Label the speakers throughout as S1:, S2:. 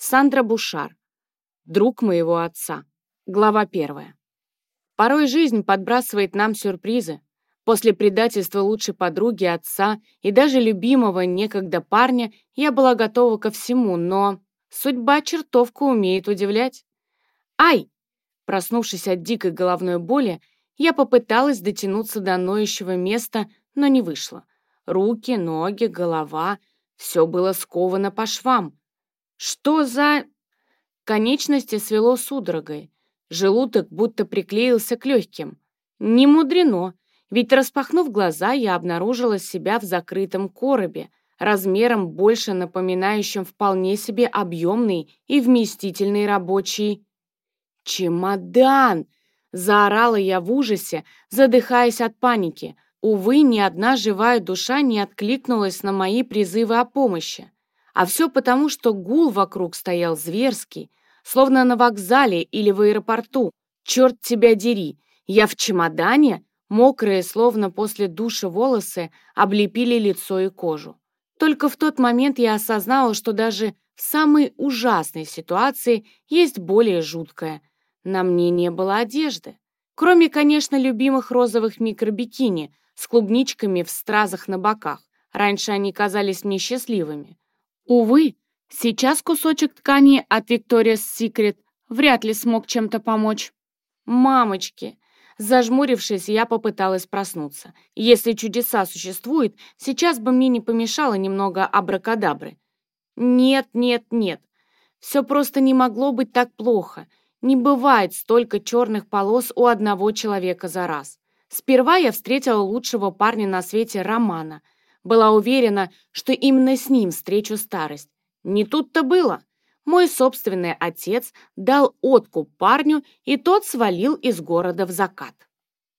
S1: Сандра Бушар. Друг моего отца. Глава первая. Порой жизнь подбрасывает нам сюрпризы. После предательства лучшей подруги, отца и даже любимого некогда парня я была готова ко всему, но судьба чертовку умеет удивлять. «Ай!» Проснувшись от дикой головной боли, я попыталась дотянуться до ноющего места, но не вышло. Руки, ноги, голова — все было сковано по швам. Что за... Конечности свело судорогой. Желудок будто приклеился к легким. Не мудрено, ведь распахнув глаза, я обнаружила себя в закрытом коробе, размером больше напоминающим вполне себе объемный и вместительный рабочий «Чемодан!» — заорала я в ужасе, задыхаясь от паники. Увы, ни одна живая душа не откликнулась на мои призывы о помощи. А все потому, что гул вокруг стоял зверский, словно на вокзале или в аэропорту. Черт тебя дери! Я в чемодане? Мокрые, словно после душа волосы, облепили лицо и кожу. Только в тот момент я осознала, что даже в самой ужасной ситуации есть более жуткая. На мне не было одежды. Кроме, конечно, любимых розовых микробикини с клубничками в стразах на боках. Раньше они казались мне счастливыми. Увы, сейчас кусочек ткани от Victoria's Secret вряд ли смог чем-то помочь. Мамочки! Зажмурившись, я попыталась проснуться. Если чудеса существуют, сейчас бы мне не помешало немного абракадабры. Нет, нет, нет. Все просто не могло быть так плохо. Не бывает столько черных полос у одного человека за раз. Сперва я встретила лучшего парня на свете Романа — была уверена, что именно с ним встречу старость. Не тут-то было. Мой собственный отец дал откуп парню, и тот свалил из города в закат.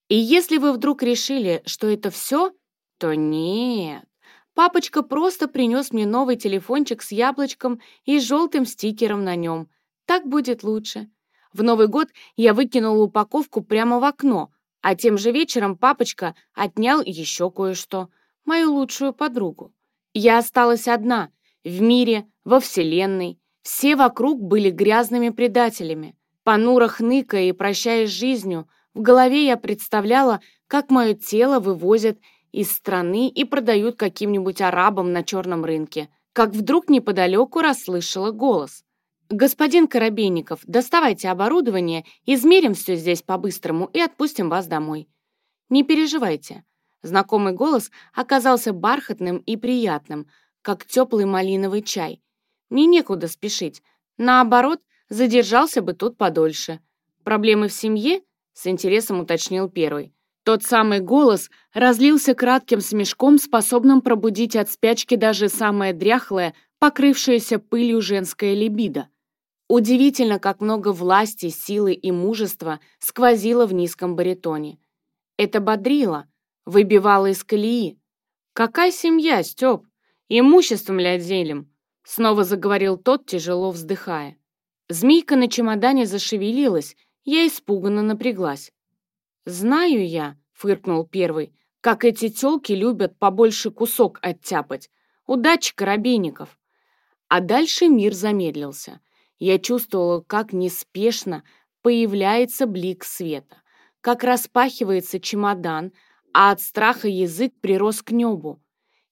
S1: И если вы вдруг решили, что это все, то нет. Папочка просто принес мне новый телефончик с яблочком и желтым стикером на нем. Так будет лучше. В Новый год я выкинула упаковку прямо в окно, а тем же вечером папочка отнял еще кое-что мою лучшую подругу. Я осталась одна, в мире, во Вселенной. Все вокруг были грязными предателями. Понуро хныкая и прощаясь с жизнью, в голове я представляла, как мое тело вывозят из страны и продают каким-нибудь арабам на черном рынке, как вдруг неподалеку расслышала голос. «Господин Коробейников, доставайте оборудование, измерим все здесь по-быстрому и отпустим вас домой. Не переживайте, Знакомый голос оказался бархатным и приятным, как теплый малиновый чай. Мне некуда спешить. Наоборот, задержался бы тут подольше. Проблемы в семье? С интересом уточнил первый. Тот самый голос разлился кратким смешком, способным пробудить от спячки даже самое дряхлое, покрывшееся пылью женское либидо. Удивительно, как много власти, силы и мужества сквозило в низком баритоне. Это бодрило, выбивала из колеи. «Какая семья, Степ? Имуществом ли отделим?» Снова заговорил тот, тяжело вздыхая. Змейка на чемодане зашевелилась, я испуганно напряглась. «Знаю я», — фыркнул первый, «как эти тёлки любят побольше кусок оттяпать. Удачи, коробейников!» А дальше мир замедлился. Я чувствовала, как неспешно появляется блик света, как распахивается чемодан, а от страха язык прирос к небу.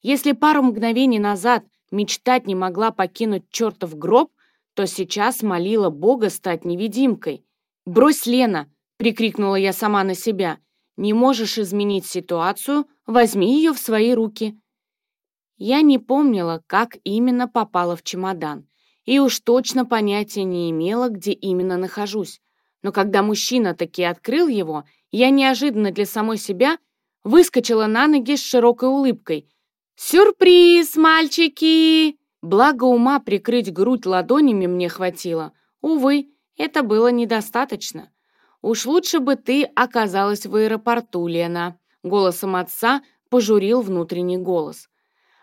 S1: Если пару мгновений назад мечтать не могла покинуть чертов гроб, то сейчас молила Бога стать невидимкой. «Брось, Лена!» — прикрикнула я сама на себя. «Не можешь изменить ситуацию, возьми ее в свои руки». Я не помнила, как именно попала в чемодан, и уж точно понятия не имела, где именно нахожусь. Но когда мужчина таки открыл его, я неожиданно для самой себя выскочила на ноги с широкой улыбкой. «Сюрприз, мальчики!» Благо ума прикрыть грудь ладонями мне хватило. Увы, это было недостаточно. «Уж лучше бы ты оказалась в аэропорту, Лена», — голосом отца пожурил внутренний голос.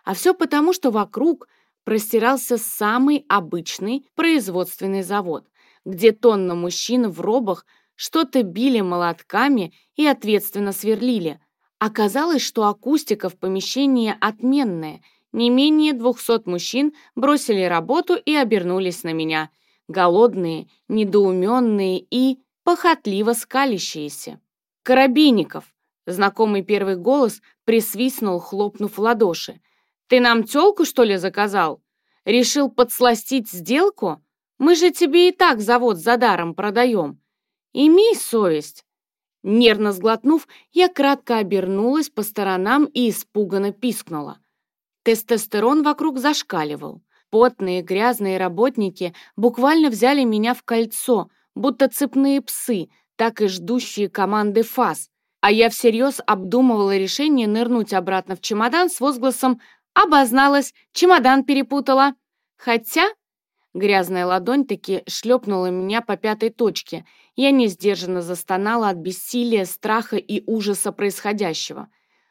S1: А все потому, что вокруг простирался самый обычный производственный завод, где тонна мужчин в робах что-то били молотками и ответственно сверлили, Оказалось, что акустика в помещении отменная, не менее двухсот мужчин бросили работу и обернулись на меня, голодные, недоуменные и похотливо скалящиеся. «Коробейников!» — знакомый первый голос присвистнул, хлопнув ладоши. «Ты нам тёлку, что ли, заказал? Решил подсластить сделку? Мы же тебе и так завод за даром продаем. Имей совесть!» Нервно сглотнув, я кратко обернулась по сторонам и испуганно пискнула. Тестостерон вокруг зашкаливал. Потные грязные работники буквально взяли меня в кольцо, будто цепные псы, так и ждущие команды ФАС, а я всерьез обдумывала решение нырнуть обратно в чемодан с возгласом «Обозналась, чемодан перепутала». Хотя грязная ладонь таки шлепнула меня по пятой точке, я несдержанно застонала от бессилия, страха и ужаса происходящего.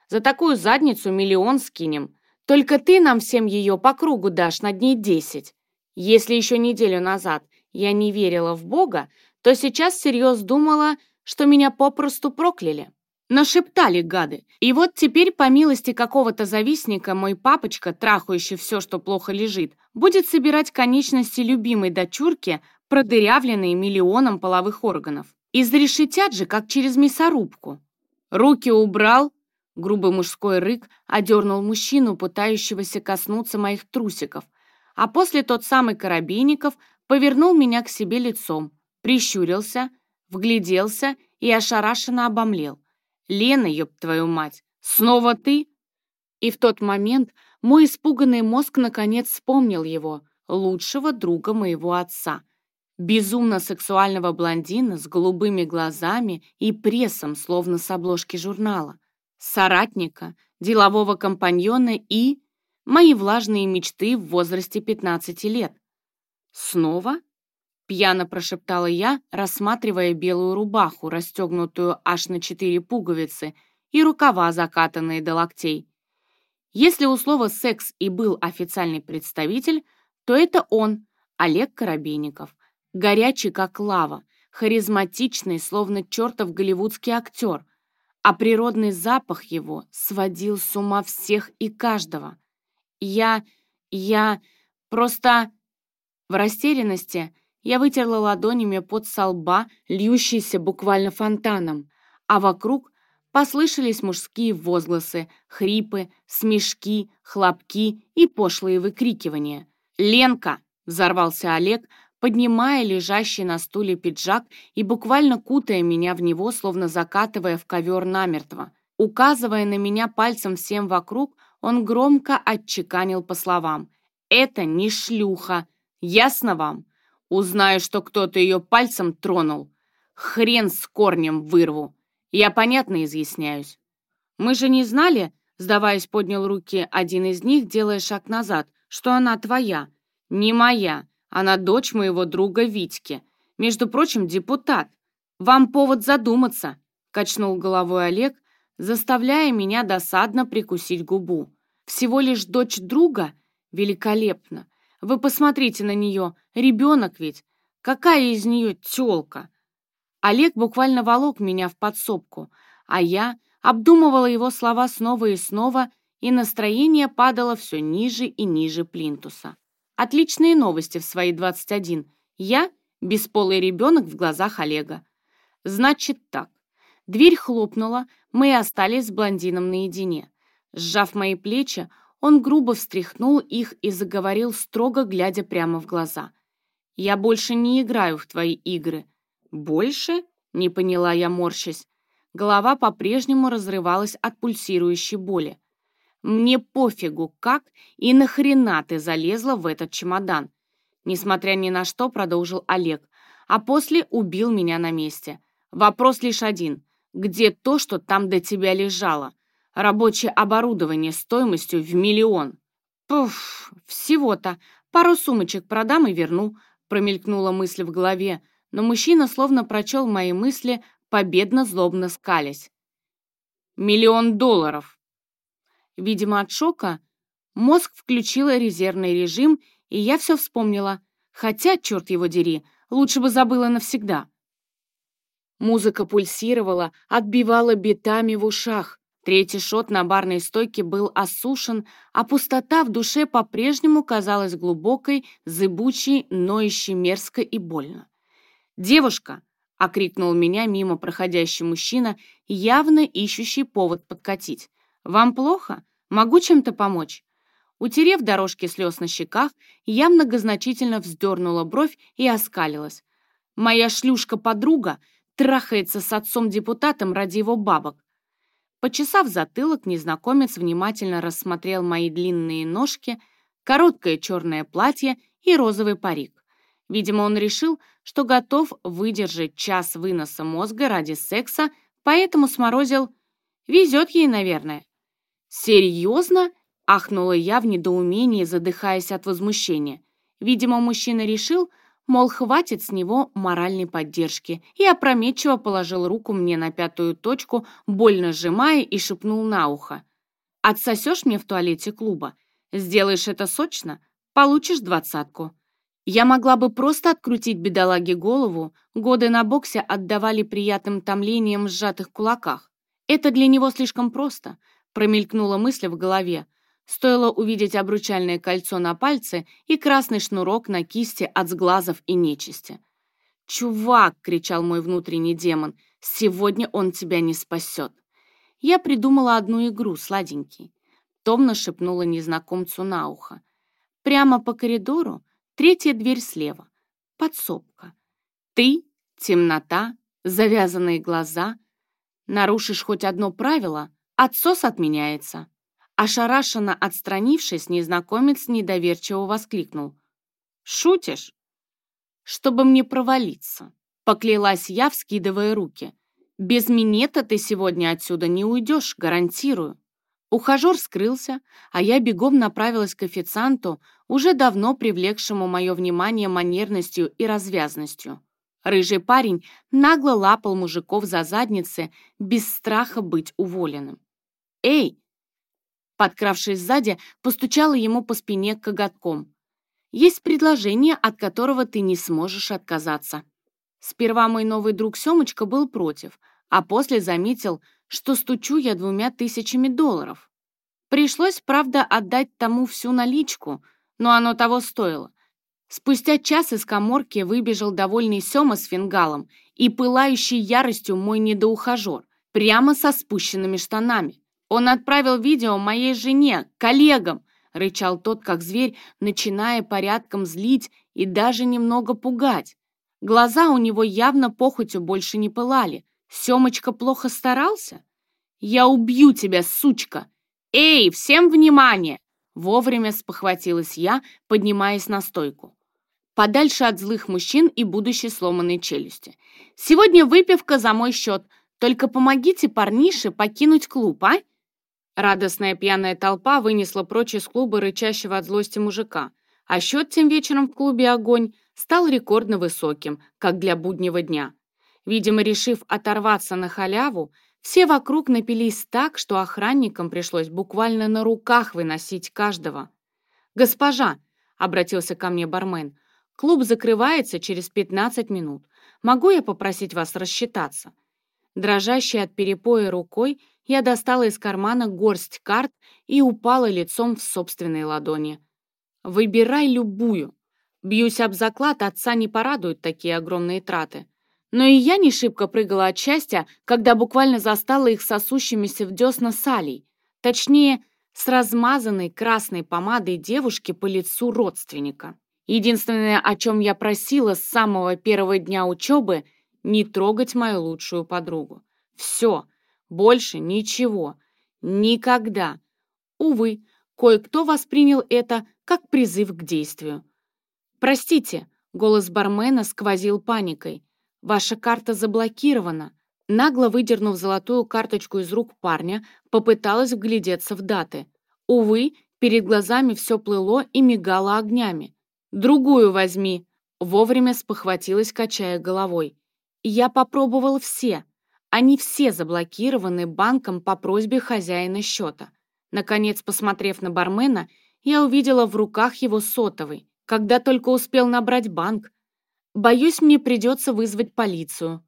S1: За такую задницу миллион скинем. Только ты нам всем ее по кругу дашь на дней десять. Если еще неделю назад я не верила в Бога, то сейчас всерьез думала, что меня попросту прокляли. Нашептали гады. И вот теперь, по милости какого-то завистника, мой папочка, трахающий все, что плохо лежит, будет собирать конечности любимой дочурки, продырявленные миллионом половых органов. Изрешетят же, как через мясорубку. Руки убрал, Грубый мужской рык одернул мужчину, пытающегося коснуться моих трусиков, а после тот самый Коробейников повернул меня к себе лицом, прищурился, вгляделся и ошарашенно обомлел. «Лена, ёб твою мать, снова ты?» И в тот момент мой испуганный мозг наконец вспомнил его, лучшего друга моего отца, безумно сексуального блондина с голубыми глазами и прессом, словно с обложки журнала соратника, делового компаньона и мои влажные мечты в возрасте 15 лет. «Снова?» — пьяно прошептала я, рассматривая белую рубаху, расстегнутую аж на четыре пуговицы, и рукава, закатанные до локтей. Если у слова «секс» и был официальный представитель, то это он, Олег Коробейников, горячий как лава, харизматичный, словно чертов голливудский актер — а природный запах его сводил с ума всех и каждого. Я... я... просто... В растерянности я вытерла ладонями под со лба, льющийся буквально фонтаном, а вокруг послышались мужские возгласы, хрипы, смешки, хлопки и пошлые выкрикивания. «Ленка!» — взорвался Олег, поднимая лежащий на стуле пиджак и буквально кутая меня в него, словно закатывая в ковер намертво. Указывая на меня пальцем всем вокруг, он громко отчеканил по словам. «Это не шлюха. Ясно вам? Узнаю, что кто-то ее пальцем тронул. Хрен с корнем вырву. Я понятно изъясняюсь. Мы же не знали, сдаваясь, поднял руки один из них, делая шаг назад, что она твоя. Не моя. Она дочь моего друга Витьки. Между прочим, депутат. Вам повод задуматься», — качнул головой Олег, заставляя меня досадно прикусить губу. «Всего лишь дочь друга? Великолепно. Вы посмотрите на нее, ребенок ведь. Какая из нее тёлка?» Олег буквально волок меня в подсобку, а я обдумывала его слова снова и снова, и настроение падало все ниже и ниже плинтуса. Отличные новости в свои 21. Я — бесполый ребенок в глазах Олега. Значит так. Дверь хлопнула, мы остались с блондином наедине. Сжав мои плечи, он грубо встряхнул их и заговорил, строго глядя прямо в глаза. «Я больше не играю в твои игры». «Больше?» — не поняла я, морщась. Голова по-прежнему разрывалась от пульсирующей боли. Мне пофигу, как и нахрена ты залезла в этот чемодан. Несмотря ни на что, продолжил Олег, а после убил меня на месте. Вопрос лишь один. Где то, что там до тебя лежало? Рабочее оборудование стоимостью в миллион. Пуф, всего-то. Пару сумочек продам и верну, промелькнула мысль в голове, но мужчина словно прочел мои мысли, победно-злобно скалясь. «Миллион долларов!» Видимо, от шока мозг включила резервный режим, и я все вспомнила. Хотя, черт его дери, лучше бы забыла навсегда. Музыка пульсировала, отбивала битами в ушах. Третий шот на барной стойке был осушен, а пустота в душе по-прежнему казалась глубокой, зыбучей, ноющей мерзко и больно. «Девушка!» — окрикнул меня мимо проходящий мужчина, явно ищущий повод подкатить. «Вам плохо? Могу чем-то помочь?» Утерев дорожки слез на щеках, я многозначительно вздернула бровь и оскалилась. «Моя шлюшка-подруга трахается с отцом-депутатом ради его бабок. Почесав затылок, незнакомец внимательно рассмотрел мои длинные ножки, короткое черное платье и розовый парик. Видимо, он решил, что готов выдержать час выноса мозга ради секса, поэтому сморозил «Везет ей, наверное». «Серьезно?» — ахнула я в недоумении, задыхаясь от возмущения. Видимо, мужчина решил, мол, хватит с него моральной поддержки, и опрометчиво положил руку мне на пятую точку, больно сжимая и шепнул на ухо. «Отсосешь мне в туалете клуба? Сделаешь это сочно? Получишь двадцатку». Я могла бы просто открутить бедолаге голову, годы на боксе отдавали приятным томлением в сжатых кулаках. Это для него слишком просто, промелькнула мысль в голове, Стоило увидеть обручальное кольцо на пальце и красный шнурок на кисти от сглазов и нечисти. «Чувак!» — кричал мой внутренний демон. «Сегодня он тебя не спасет!» Я придумала одну игру, сладенький. Томно шепнула незнакомцу на ухо. Прямо по коридору, третья дверь слева. Подсобка. Ты, темнота, завязанные глаза. Нарушишь хоть одно правило, отсос отменяется. Ошарашенно отстранившись, незнакомец недоверчиво воскликнул. «Шутишь?» «Чтобы мне провалиться», — поклялась я, вскидывая руки. «Без минета ты сегодня отсюда не уйдешь, гарантирую». Ухажер скрылся, а я бегом направилась к официанту, уже давно привлекшему мое внимание манерностью и развязностью. Рыжий парень нагло лапал мужиков за задницы, без страха быть уволенным. «Эй, подкравшись сзади, постучала ему по спине коготком. «Есть предложение, от которого ты не сможешь отказаться». Сперва мой новый друг Семочка был против, а после заметил, что стучу я двумя тысячами долларов. Пришлось, правда, отдать тому всю наличку, но оно того стоило. Спустя час из коморки выбежал довольный Сема с фингалом и пылающий яростью мой недоухажер, прямо со спущенными штанами. Он отправил видео моей жене, коллегам, рычал тот, как зверь, начиная порядком злить и даже немного пугать. Глаза у него явно похотью больше не пылали. Семочка плохо старался? «Я убью тебя, сучка!» «Эй, всем внимание!» Вовремя спохватилась я, поднимаясь на стойку. Подальше от злых мужчин и будущей сломанной челюсти. «Сегодня выпивка за мой счет. Только помогите парнише покинуть клуб, а? Радостная пьяная толпа вынесла прочь из клуба рычащего от злости мужика, а счет тем вечером в клубе «Огонь» стал рекордно высоким, как для буднего дня. Видимо, решив оторваться на халяву, все вокруг напились так, что охранникам пришлось буквально на руках выносить каждого. «Госпожа!» — обратился ко мне бармен. «Клуб закрывается через 15 минут. Могу я попросить вас рассчитаться?» Дрожащей от перепоя рукой я достала из кармана горсть карт и упала лицом в собственной ладони. «Выбирай любую. Бьюсь об заклад, отца не порадуют такие огромные траты. Но и я не шибко прыгала от счастья, когда буквально застала их сосущимися в десна салей. Точнее, с размазанной красной помадой девушки по лицу родственника. Единственное, о чем я просила с самого первого дня учебы, не трогать мою лучшую подругу. Все, больше ничего. Никогда. Увы, кое-кто воспринял это как призыв к действию. «Простите», — голос бармена сквозил паникой. «Ваша карта заблокирована». Нагло выдернув золотую карточку из рук парня, попыталась вглядеться в даты. Увы, перед глазами все плыло и мигало огнями. «Другую возьми!» Вовремя спохватилась, качая головой. «Я попробовал все. Они все заблокированы банком по просьбе хозяина счета. Наконец, посмотрев на бармена, я увидела в руках его сотовый, когда только успел набрать банк. Боюсь, мне придется вызвать полицию.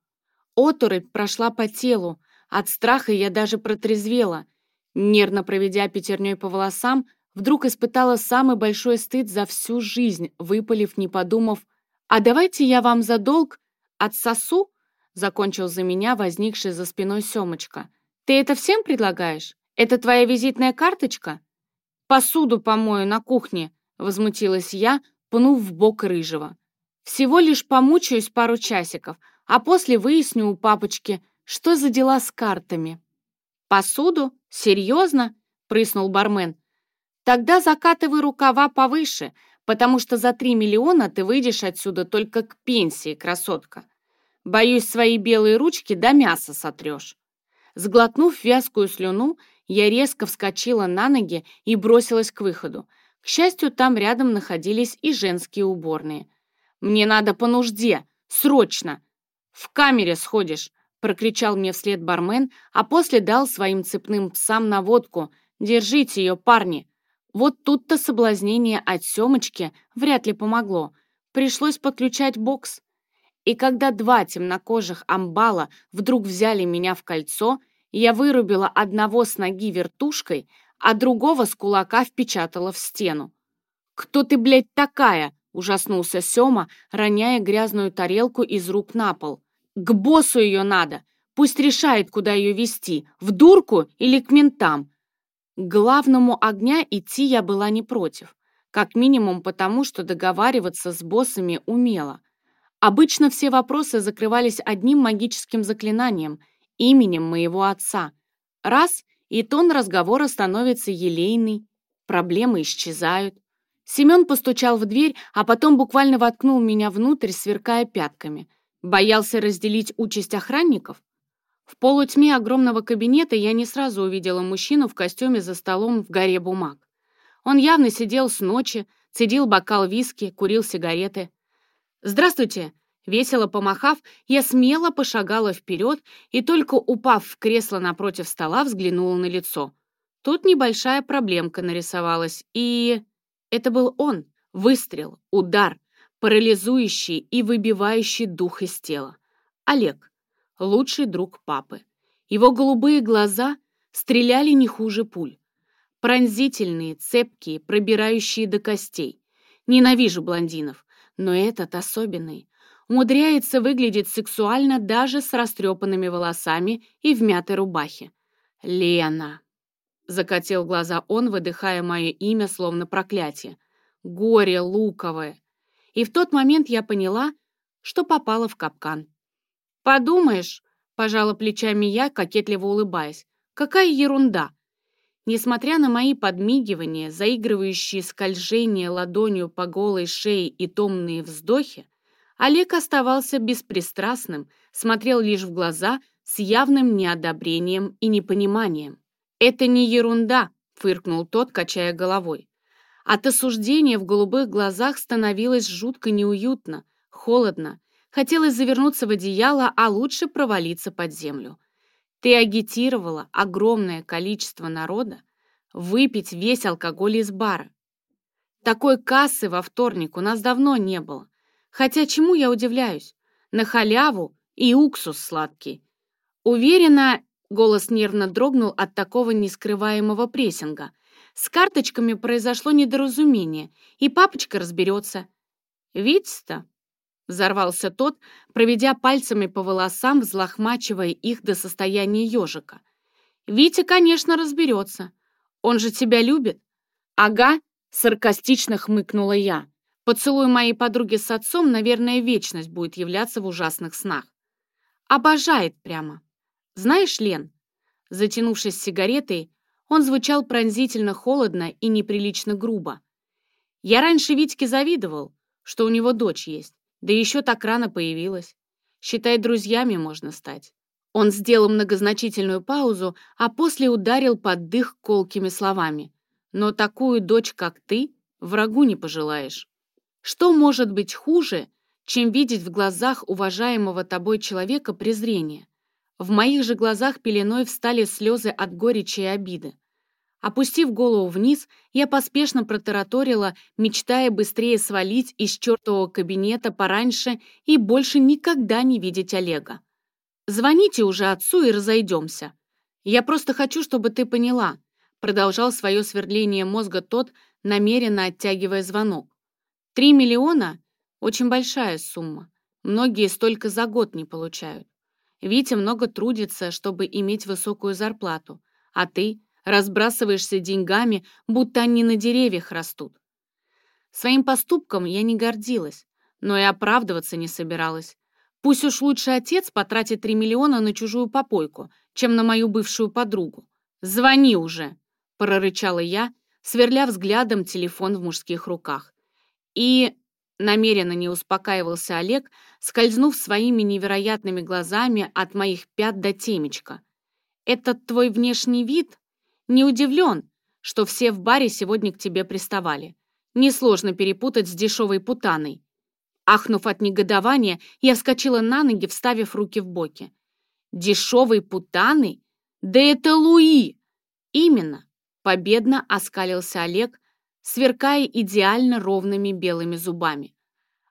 S1: Оторопь прошла по телу, От страха я даже протрезвела. Нервно проведя пятерней по волосам, вдруг испытала самый большой стыд за всю жизнь, выпалив, не подумав, «А давайте я вам за долг отсосу?» закончил за меня возникший за спиной Семочка. «Ты это всем предлагаешь? Это твоя визитная карточка?» «Посуду помою на кухне», — возмутилась я, пнув в бок рыжего. «Всего лишь помучаюсь пару часиков, а после выясню у папочки, что за дела с картами». «Посуду? Серьезно?» — прыснул бармен. «Тогда закатывай рукава повыше, потому что за три миллиона ты выйдешь отсюда только к пенсии, красотка. Боюсь, свои белые ручки до мяса сотрешь». Сглотнув вязкую слюну, я резко вскочила на ноги и бросилась к выходу. К счастью, там рядом находились и женские уборные. «Мне надо по нужде! Срочно! В камере сходишь!» прокричал мне вслед бармен, а после дал своим цепным псам наводку. «Держите ее, парни!» Вот тут-то соблазнение от Семочки вряд ли помогло. Пришлось подключать бокс. И когда два темнокожих амбала вдруг взяли меня в кольцо, я вырубила одного с ноги вертушкой, а другого с кулака впечатала в стену. «Кто ты, блядь, такая?» — ужаснулся Сёма, роняя грязную тарелку из рук на пол. «К боссу ее надо! Пусть решает, куда ее вести, в дурку или к ментам!» К главному огня идти я была не против, как минимум потому, что договариваться с боссами умела. Обычно все вопросы закрывались одним магическим заклинанием, именем моего отца. Раз, и тон разговора становится елейный, проблемы исчезают. Семен постучал в дверь, а потом буквально воткнул меня внутрь, сверкая пятками. Боялся разделить участь охранников? В полутьме огромного кабинета я не сразу увидела мужчину в костюме за столом в горе бумаг. Он явно сидел с ночи, цедил бокал виски, курил сигареты. «Здравствуйте!» Весело помахав, я смело пошагала вперед и только упав в кресло напротив стола, взглянула на лицо. Тут небольшая проблемка нарисовалась, и... Это был он. Выстрел, удар, парализующий и выбивающий дух из тела. Олег, лучший друг папы. Его голубые глаза стреляли не хуже пуль. Пронзительные, цепкие, пробирающие до костей. Ненавижу блондинов но этот особенный. Умудряется выглядеть сексуально даже с растрепанными волосами и в мятой рубахе. «Лена!» — закатил глаза он, выдыхая мое имя, словно проклятие. «Горе луковое!» И в тот момент я поняла, что попала в капкан. «Подумаешь!» — пожала плечами я, кокетливо улыбаясь. «Какая ерунда! Несмотря на мои подмигивания, заигрывающие скольжения ладонью по голой шее и томные вздохи, Олег оставался беспристрастным, смотрел лишь в глаза с явным неодобрением и непониманием. «Это не ерунда», — фыркнул тот, качая головой. От осуждения в голубых глазах становилось жутко неуютно, холодно. Хотелось завернуться в одеяло, а лучше провалиться под землю. Ты агитировала огромное количество народа выпить весь алкоголь из бара. Такой кассы во вторник у нас давно не было. Хотя чему я удивляюсь? На халяву и уксус сладкий. Уверена, голос нервно дрогнул от такого нескрываемого прессинга. С карточками произошло недоразумение, и папочка разберется. Видите-то, Взорвался тот, проведя пальцами по волосам, взлохмачивая их до состояния ежика. «Витя, конечно, разберется. Он же тебя любит». «Ага», — саркастично хмыкнула я. «Поцелуй моей подруги с отцом, наверное, вечность будет являться в ужасных снах». «Обожает прямо. Знаешь, Лен?» Затянувшись сигаретой, он звучал пронзительно холодно и неприлично грубо. «Я раньше Витьке завидовал, что у него дочь есть. Да еще так рано появилась. Считай, друзьями можно стать. Он сделал многозначительную паузу, а после ударил под дых колкими словами. «Но такую дочь, как ты, врагу не пожелаешь. Что может быть хуже, чем видеть в глазах уважаемого тобой человека презрение? В моих же глазах пеленой встали слезы от горечи и обиды. Опустив голову вниз, я поспешно протараторила, мечтая быстрее свалить из чертового кабинета пораньше и больше никогда не видеть Олега. Звоните уже отцу и разойдемся. Я просто хочу, чтобы ты поняла, продолжал свое свердление мозга тот, намеренно оттягивая звонок. Три миллиона — очень большая сумма. Многие столько за год не получают. Витя много трудится, чтобы иметь высокую зарплату, а ты разбрасываешься деньгами, будто они на деревьях растут. Своим поступком я не гордилась, но и оправдываться не собиралась. Пусть уж лучше отец потратит 3 миллиона на чужую попойку, чем на мою бывшую подругу. «Звони уже!» — прорычала я, сверля взглядом телефон в мужских руках. И намеренно не успокаивался Олег, скользнув своими невероятными глазами от моих пят до темечка. «Этот твой внешний вид? Не удивлен, что все в баре сегодня к тебе приставали. Несложно перепутать с дешевой путаной. Ахнув от негодования, я вскочила на ноги, вставив руки в боки. «Дешевой путаны? Да это Луи!» «Именно!» — победно оскалился Олег, сверкая идеально ровными белыми зубами.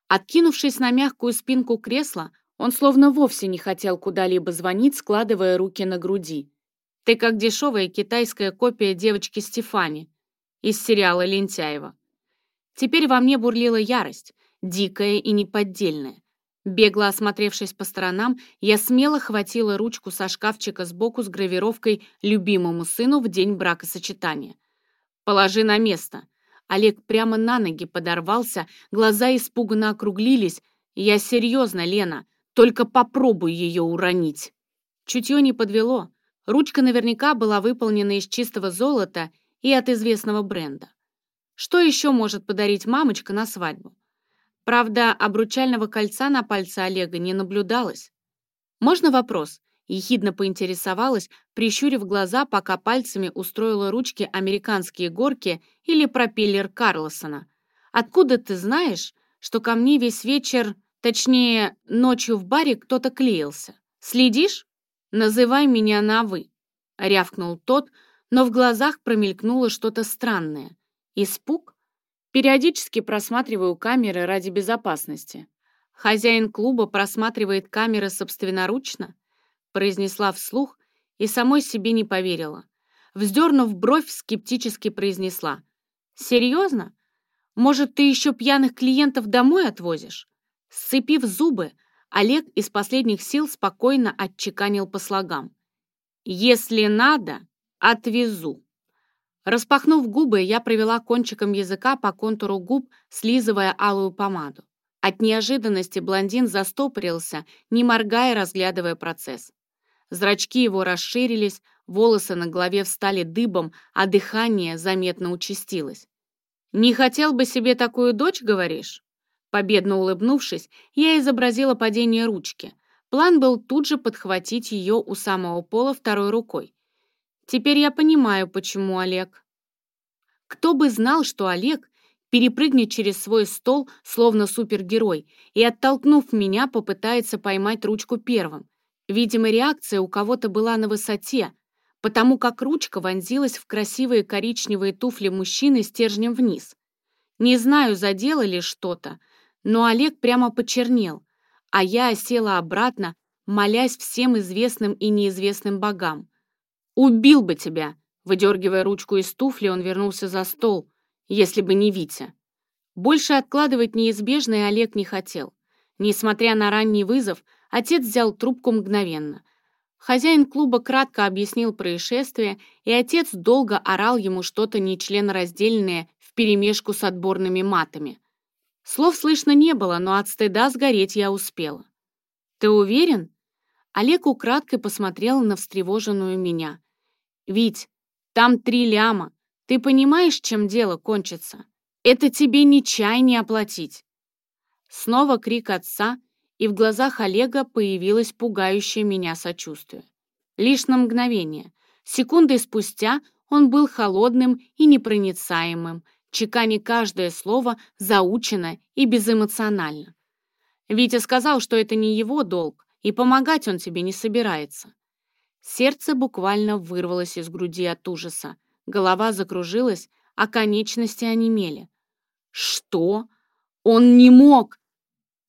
S1: Откинувшись на мягкую спинку кресла, он словно вовсе не хотел куда-либо звонить, складывая руки на груди. «Ты как дешевая китайская копия девочки Стефани» из сериала «Лентяева». Теперь во мне бурлила ярость, дикая и неподдельная. Бегло осмотревшись по сторонам, я смело хватила ручку со шкафчика сбоку с гравировкой «Любимому сыну в день бракосочетания». «Положи на место». Олег прямо на ноги подорвался, глаза испуганно округлились. «Я серьезно, Лена, только попробуй ее уронить». Чутье не подвело. Ручка наверняка была выполнена из чистого золота и от известного бренда. Что еще может подарить мамочка на свадьбу? Правда, обручального кольца на пальце Олега не наблюдалось. «Можно вопрос?» — ехидно поинтересовалась, прищурив глаза, пока пальцами устроила ручки американские горки или пропеллер Карлосона. «Откуда ты знаешь, что ко мне весь вечер, точнее, ночью в баре кто-то клеился? Следишь? Называй меня на «вы», — рявкнул тот, но в глазах промелькнуло что-то странное. Испуг? Периодически просматриваю камеры ради безопасности. Хозяин клуба просматривает камеры собственноручно, произнесла вслух и самой себе не поверила. Вздернув бровь, скептически произнесла. «Серьезно? Может, ты еще пьяных клиентов домой отвозишь?» Сцепив зубы, Олег из последних сил спокойно отчеканил по слогам. «Если надо, отвезу». Распахнув губы, я провела кончиком языка по контуру губ, слизывая алую помаду. От неожиданности блондин застопорился, не моргая, разглядывая процесс. Зрачки его расширились, волосы на голове встали дыбом, а дыхание заметно участилось. «Не хотел бы себе такую дочь, говоришь?» Победно улыбнувшись, я изобразила падение ручки. План был тут же подхватить ее у самого пола второй рукой. Теперь я понимаю, почему Олег. Кто бы знал, что Олег перепрыгнет через свой стол, словно супергерой, и, оттолкнув меня, попытается поймать ручку первым. Видимо, реакция у кого-то была на высоте, потому как ручка вонзилась в красивые коричневые туфли мужчины стержнем вниз. Не знаю, задело ли что-то, но Олег прямо почернел, а я села обратно, молясь всем известным и неизвестным богам. «Убил бы тебя!» Выдергивая ручку из туфли, он вернулся за стол, если бы не Витя. Больше откладывать неизбежное Олег не хотел. Несмотря на ранний вызов, отец взял трубку мгновенно. Хозяин клуба кратко объяснил происшествие, и отец долго орал ему что-то нечленораздельное вперемешку с отборными матами. Слов слышно не было, но от стыда сгореть я успела. «Ты уверен?» Олег украдкой посмотрел на встревоженную меня. «Вить, там три ляма. Ты понимаешь, чем дело кончится? Это тебе ни чай не оплатить». Снова крик отца, и в глазах Олега появилось пугающее меня сочувствие. Лишь на мгновение. Секунды спустя он был холодным и непроницаемым, чеканя каждое слово заучено и безэмоционально. Витя сказал, что это не его долг, и помогать он тебе не собирается. Сердце буквально вырвалось из груди от ужаса. Голова закружилась, а конечности онемели. «Что? Он не мог!»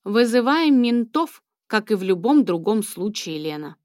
S1: «Вызываем ментов!» как и в любом другом случае, Лена.